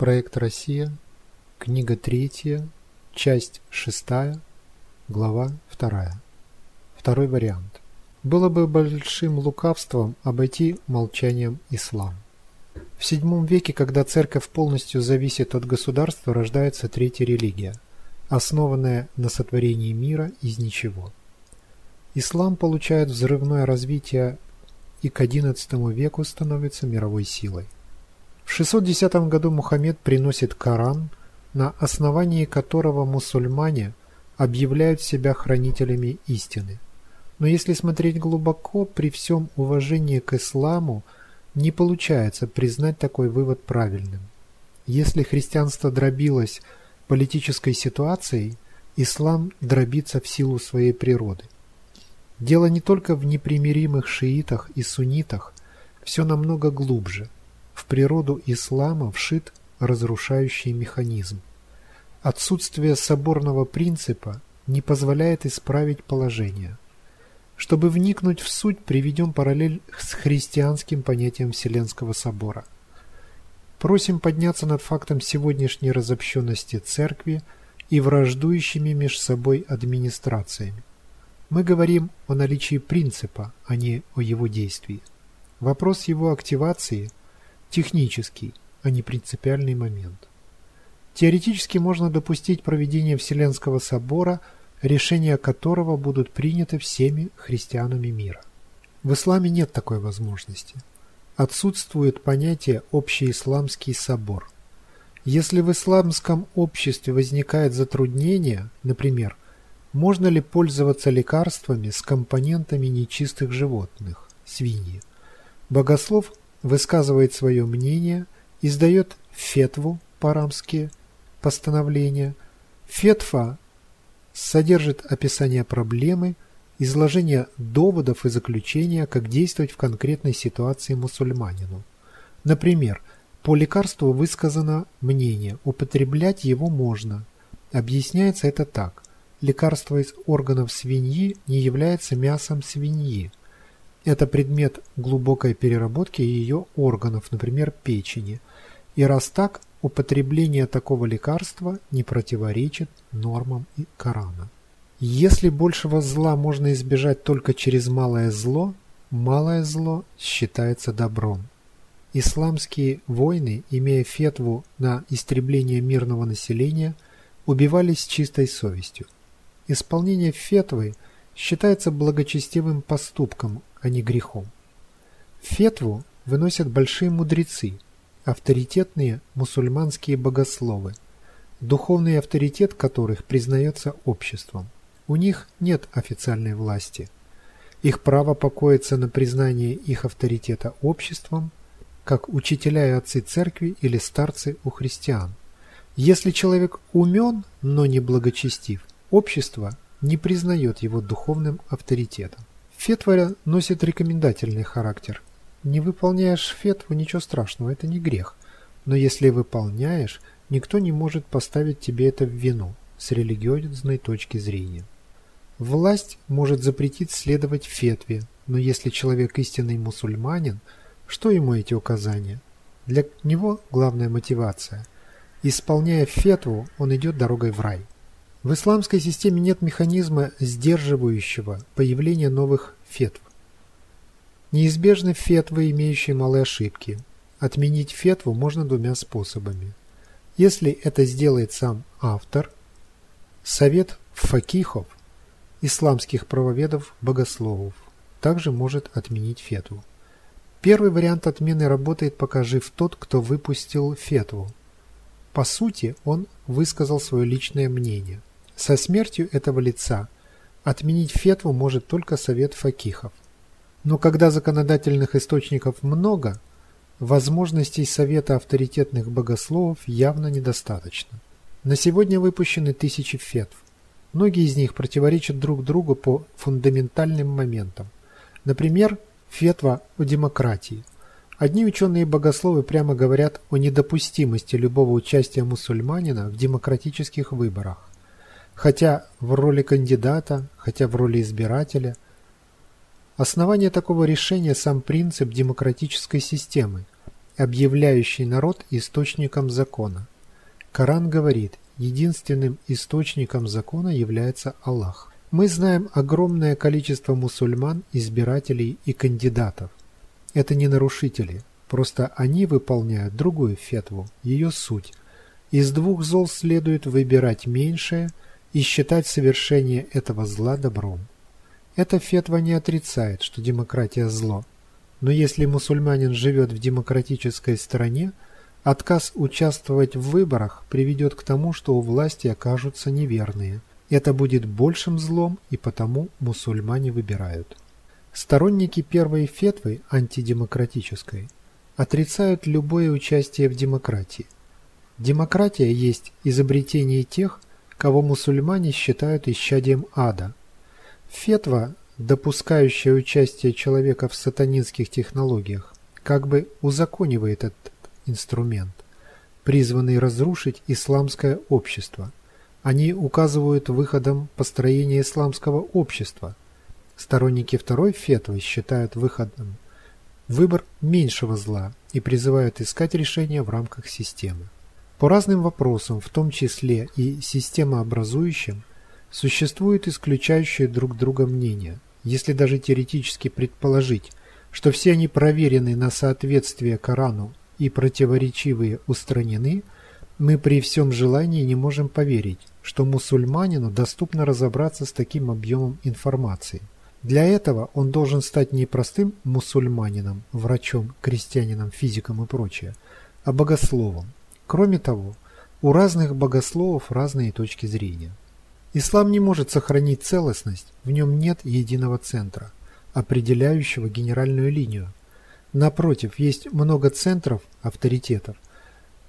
Проект «Россия», книга третья, часть шестая, глава вторая. Второй вариант. Было бы большим лукавством обойти молчанием ислам. В VII веке, когда церковь полностью зависит от государства, рождается третья религия, основанная на сотворении мира из ничего. Ислам получает взрывное развитие и к XI веку становится мировой силой. В 610 году Мухаммед приносит Коран, на основании которого мусульмане объявляют себя хранителями истины. Но если смотреть глубоко, при всем уважении к исламу, не получается признать такой вывод правильным. Если христианство дробилось политической ситуацией, ислам дробится в силу своей природы. Дело не только в непримиримых шиитах и суннитах, все намного глубже – в природу ислама вшит разрушающий механизм. Отсутствие соборного принципа не позволяет исправить положение. Чтобы вникнуть в суть, приведем параллель с христианским понятием Вселенского собора. Просим подняться над фактом сегодняшней разобщенности церкви и враждующими меж собой администрациями. Мы говорим о наличии принципа, а не о его действии. Вопрос его активации – технический, а не принципиальный момент. Теоретически можно допустить проведение Вселенского собора, решения которого будут приняты всеми христианами мира. В исламе нет такой возможности. Отсутствует понятие «общеисламский собор». Если в исламском обществе возникает затруднение, например, можно ли пользоваться лекарствами с компонентами нечистых животных, свиньи, богослов высказывает свое мнение, издает фетву по-арамски постановление. Фетва содержит описание проблемы, изложение доводов и заключения, как действовать в конкретной ситуации мусульманину. Например, по лекарству высказано мнение, употреблять его можно. Объясняется это так. Лекарство из органов свиньи не является мясом свиньи. Это предмет глубокой переработки ее органов, например, печени. И раз так, употребление такого лекарства не противоречит нормам Корана. Если большего зла можно избежать только через малое зло, малое зло считается добром. Исламские войны, имея фетву на истребление мирного населения, убивались чистой совестью. Исполнение фетвы считается благочестивым поступком, а не грехом. Фетву выносят большие мудрецы, авторитетные мусульманские богословы, духовный авторитет которых признается обществом. У них нет официальной власти. Их право покоится на признании их авторитета обществом, как учителя и отцы церкви или старцы у христиан. Если человек умен, но не благочестив, общество не признает его духовным авторитетом. Фетва носит рекомендательный характер. Не выполняешь фетву – ничего страшного, это не грех. Но если выполняешь, никто не может поставить тебе это в вину с религиозной точки зрения. Власть может запретить следовать фетве, но если человек истинный мусульманин, что ему эти указания? Для него главная мотивация. Исполняя фетву, он идет дорогой в рай. В исламской системе нет механизма, сдерживающего появление новых фетв. Неизбежны фетвы, имеющие малые ошибки. Отменить фетву можно двумя способами. Если это сделает сам автор, совет факихов, исламских правоведов-богословов, также может отменить фетву. Первый вариант отмены работает, пока жив тот, кто выпустил фетву. По сути, он высказал свое личное мнение – со смертью этого лица отменить фетву может только совет факихов. Но когда законодательных источников много, возможностей совета авторитетных богословов явно недостаточно. На сегодня выпущены тысячи фетв. Многие из них противоречат друг другу по фундаментальным моментам. Например, фетва о демократии. Одни ученые-богословы прямо говорят о недопустимости любого участия мусульманина в демократических выборах хотя в роли кандидата, хотя в роли избирателя. Основание такого решения – сам принцип демократической системы. объявляющий народ источником закона. Коран говорит, единственным источником закона является Аллах. Мы знаем огромное количество мусульман, избирателей и кандидатов. Это не нарушители, просто они выполняют другую фетву, ее суть. Из двух зол следует выбирать меньшее и считать совершение этого зла добром. Эта фетва не отрицает, что демократия зло. Но если мусульманин живет в демократической стране, отказ участвовать в выборах приведет к тому, что у власти окажутся неверные. Это будет большим злом, и потому мусульмане выбирают. Сторонники первой фетвы, антидемократической, отрицают любое участие в демократии. Демократия есть изобретение тех, кого мусульмане считают исчадием ада. Фетва, допускающая участие человека в сатанинских технологиях, как бы узаконивает этот инструмент, призванный разрушить исламское общество. Они указывают выходом построения исламского общества, Сторонники второй фетвы считают выходом выбор меньшего зла и призывают искать решения в рамках системы. По разным вопросам, в том числе и системообразующим, существуют исключающие друг друга мнения. Если даже теоретически предположить, что все они проверены на соответствие Корану и противоречивые устранены, мы при всем желании не можем поверить, что мусульманину доступно разобраться с таким объемом информации. Для этого он должен стать не простым мусульманином, врачом, крестьянином, физиком и прочее, а богословом. Кроме того, у разных богословов разные точки зрения. Ислам не может сохранить целостность, в нем нет единого центра, определяющего генеральную линию. Напротив, есть много центров, авторитетов,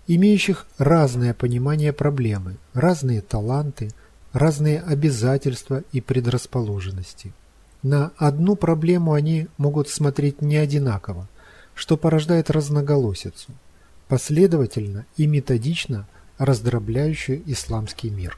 имеющих разное понимание проблемы, разные таланты, разные обязательства и предрасположенности. На одну проблему они могут смотреть не одинаково, что порождает разноголосицу, последовательно и методично раздробляющую исламский мир.